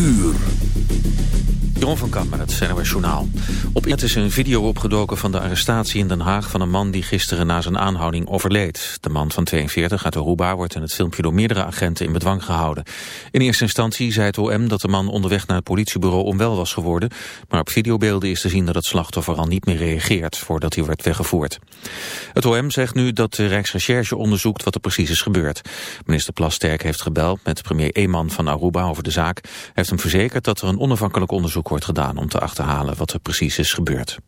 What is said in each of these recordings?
uur. Van Kamp het NOS Journaal. Op internet is een video opgedoken van de arrestatie in Den Haag... van een man die gisteren na zijn aanhouding overleed. De man van 42 uit Aruba wordt in het filmpje door meerdere agenten in bedwang gehouden. In eerste instantie zei het OM dat de man onderweg naar het politiebureau onwel was geworden... maar op videobeelden is te zien dat het slachtoffer al niet meer reageert... voordat hij werd weggevoerd. Het OM zegt nu dat de Rijksrecherche onderzoekt wat er precies is gebeurd. Minister Plasterk heeft gebeld met premier Eeman van Aruba over de zaak. Hij heeft hem verzekerd dat er een onafhankelijk onderzoek wordt gedaan om te achterhalen wat er precies is gebeurd.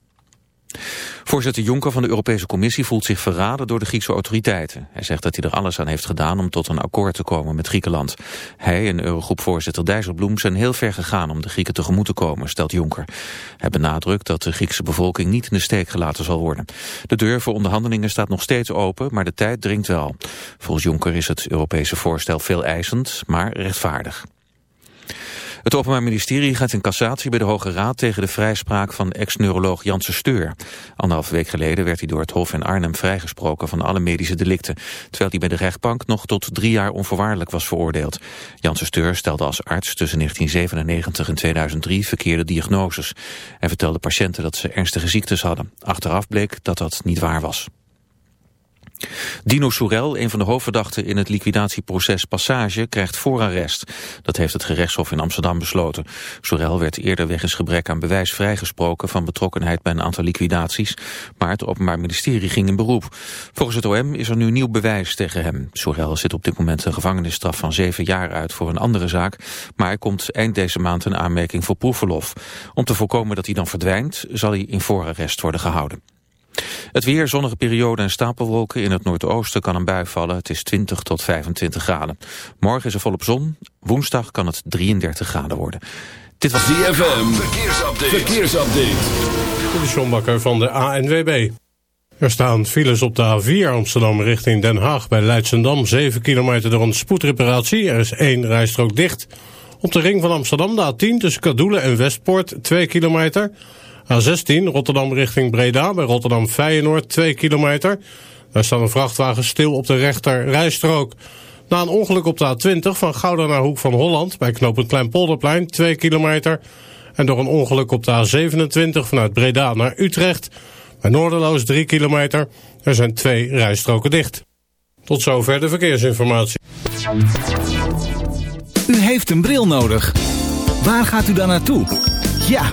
Voorzitter Juncker van de Europese Commissie voelt zich verraden door de Griekse autoriteiten. Hij zegt dat hij er alles aan heeft gedaan om tot een akkoord te komen met Griekenland. Hij en Eurogroepvoorzitter Dijsselbloem zijn heel ver gegaan om de Grieken tegemoet te komen, stelt Juncker. Hij benadrukt dat de Griekse bevolking niet in de steek gelaten zal worden. De deur voor onderhandelingen staat nog steeds open, maar de tijd dringt wel. Volgens Juncker is het Europese voorstel veel eisend, maar rechtvaardig. Het Openbaar Ministerie gaat in cassatie bij de Hoge Raad tegen de vrijspraak van ex-neuroloog Janssen Steur. Anderhalve week geleden werd hij door het Hof in Arnhem vrijgesproken van alle medische delicten, terwijl hij bij de rechtbank nog tot drie jaar onvoorwaardelijk was veroordeeld. Janssen Steur stelde als arts tussen 1997 en 2003 verkeerde diagnoses. Hij vertelde patiënten dat ze ernstige ziektes hadden. Achteraf bleek dat dat niet waar was. Dino Soerel, een van de hoofdverdachten in het liquidatieproces Passage, krijgt voorarrest. Dat heeft het gerechtshof in Amsterdam besloten. Soerel werd eerder wegens gebrek aan bewijs vrijgesproken van betrokkenheid bij een aantal liquidaties, maar het Openbaar Ministerie ging in beroep. Volgens het OM is er nu nieuw bewijs tegen hem. Soerel zit op dit moment een gevangenisstraf van zeven jaar uit voor een andere zaak, maar hij komt eind deze maand een aanmerking voor proefverlof. Om te voorkomen dat hij dan verdwijnt, zal hij in voorarrest worden gehouden. Het weer, zonnige periode en stapelwolken. In het noordoosten kan een bui vallen. Het is 20 tot 25 graden. Morgen is er volop zon. Woensdag kan het 33 graden worden. Dit was DFM. Verkeersupdate. Verkeersupdate. De Sjombakker van de ANWB. Er staan files op de A4 Amsterdam richting Den Haag bij Leidsendam. 7 kilometer door een spoedreparatie. Er is één rijstrook dicht. Op de ring van Amsterdam de A10 tussen Kadoelen en Westpoort 2 kilometer... A16 Rotterdam richting Breda bij Rotterdam Feyenoord 2 kilometer. Daar staat een vrachtwagen stil op de rechter rijstrook. Na een ongeluk op de A20 van Gouda naar Hoek van Holland bij knooppunt Kleinpolderplein 2 kilometer. En door een ongeluk op de A27 vanuit Breda naar Utrecht bij Noorderloos 3 kilometer. Er zijn twee rijstroken dicht. Tot zover de verkeersinformatie. U heeft een bril nodig. Waar gaat u dan naartoe? Ja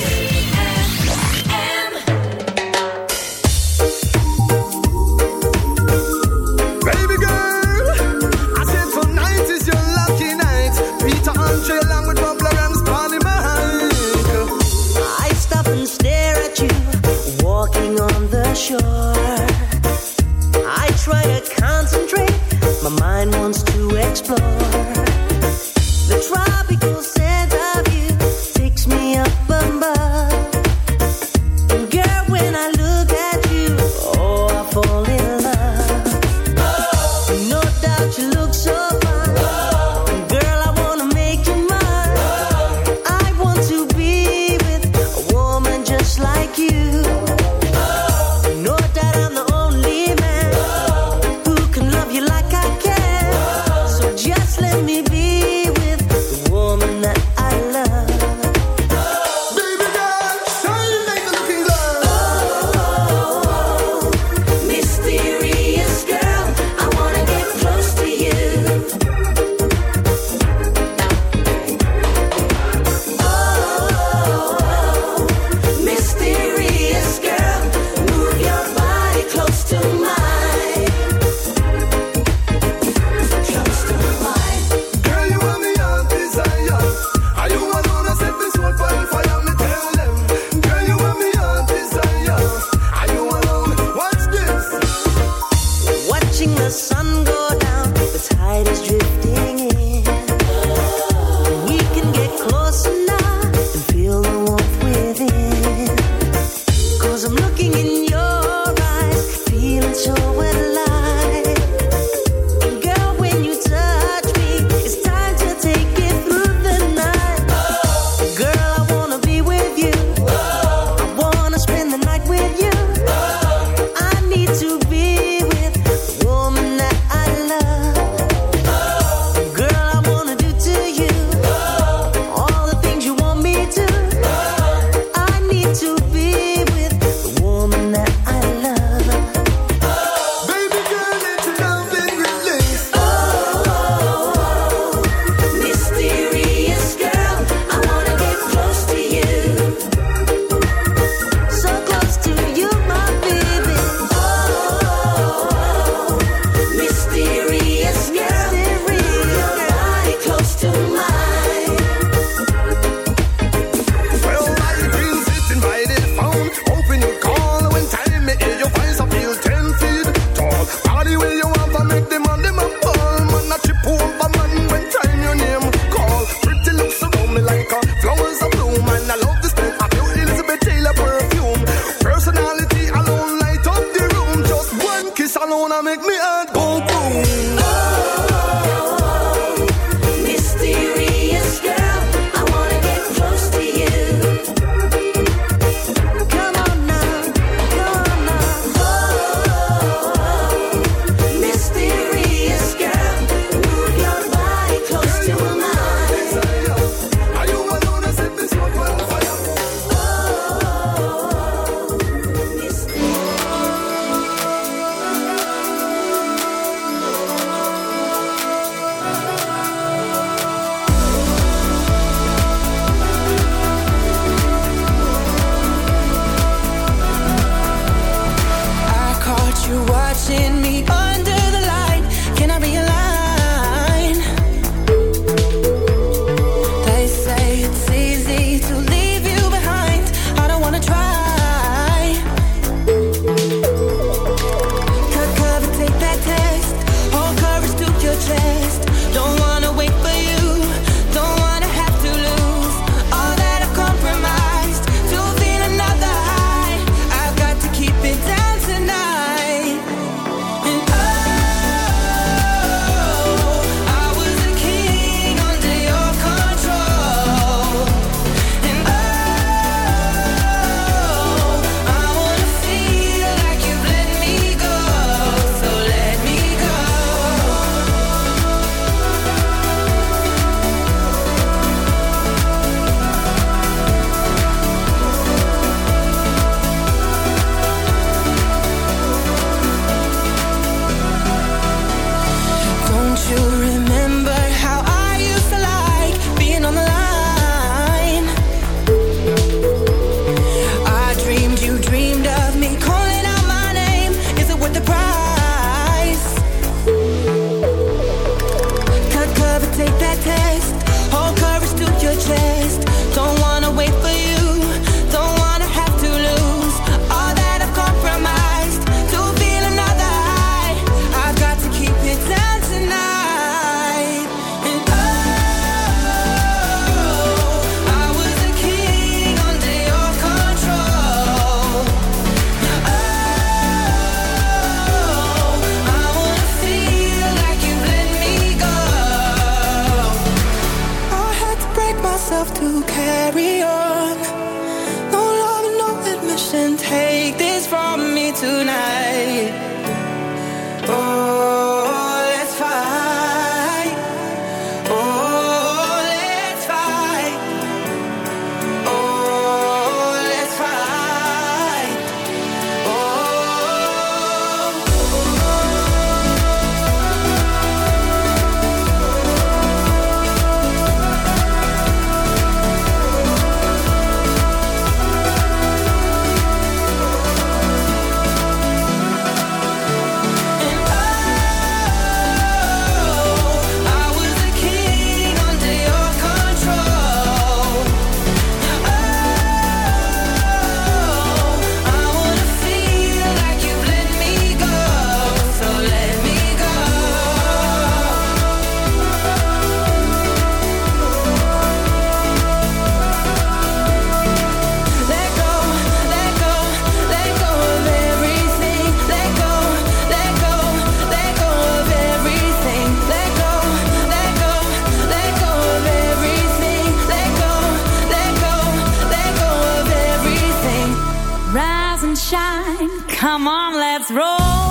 song, let's roll.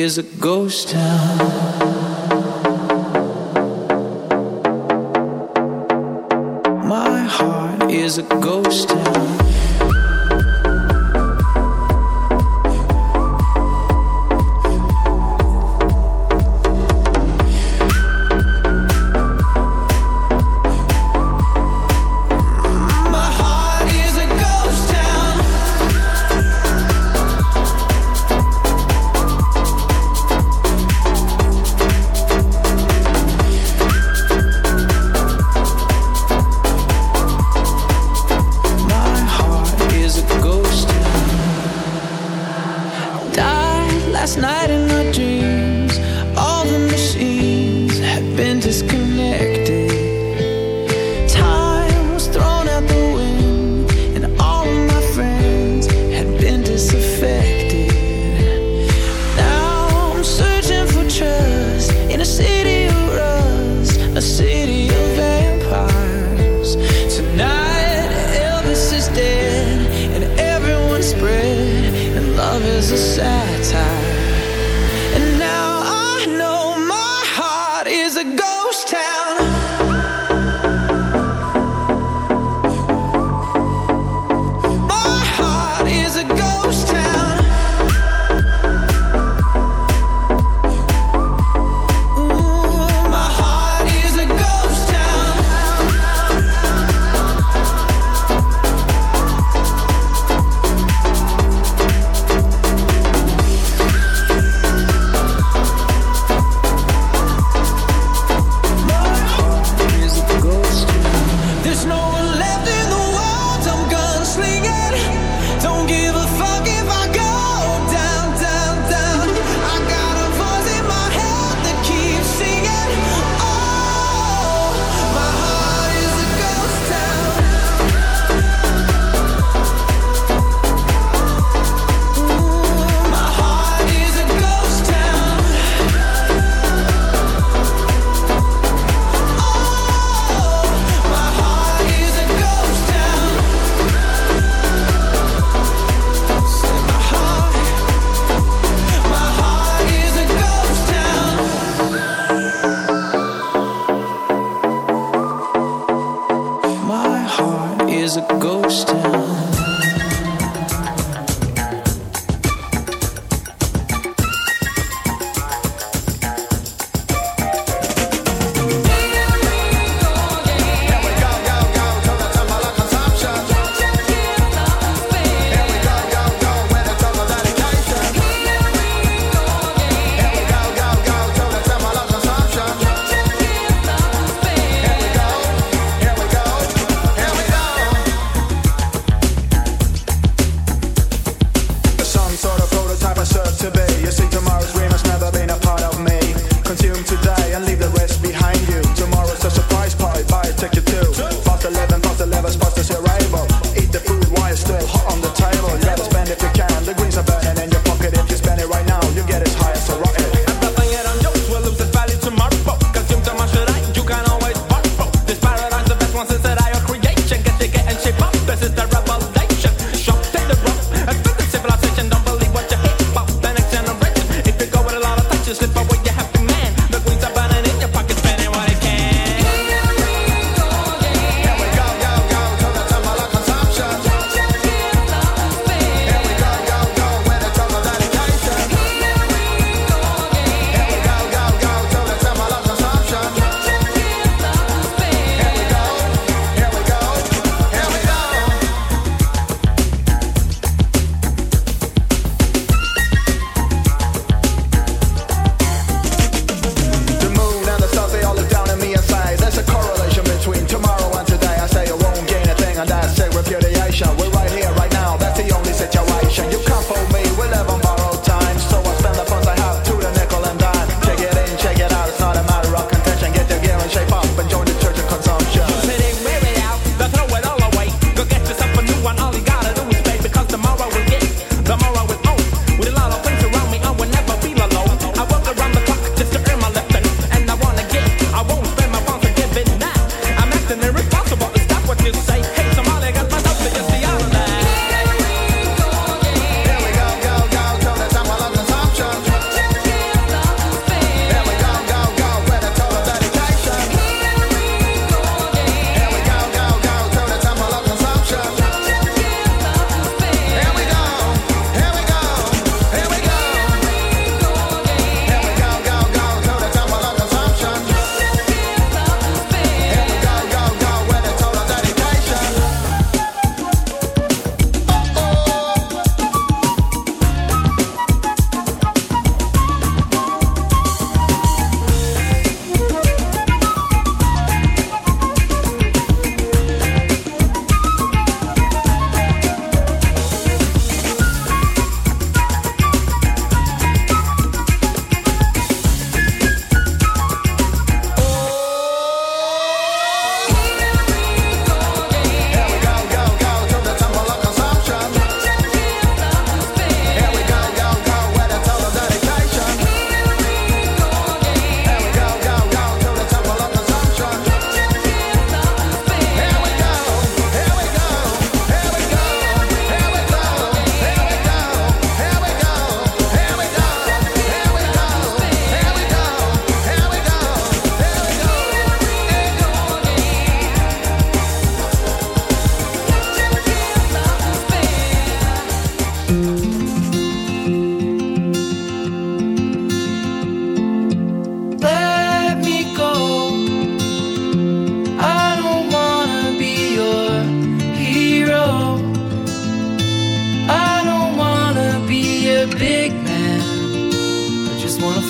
Is a ghost town.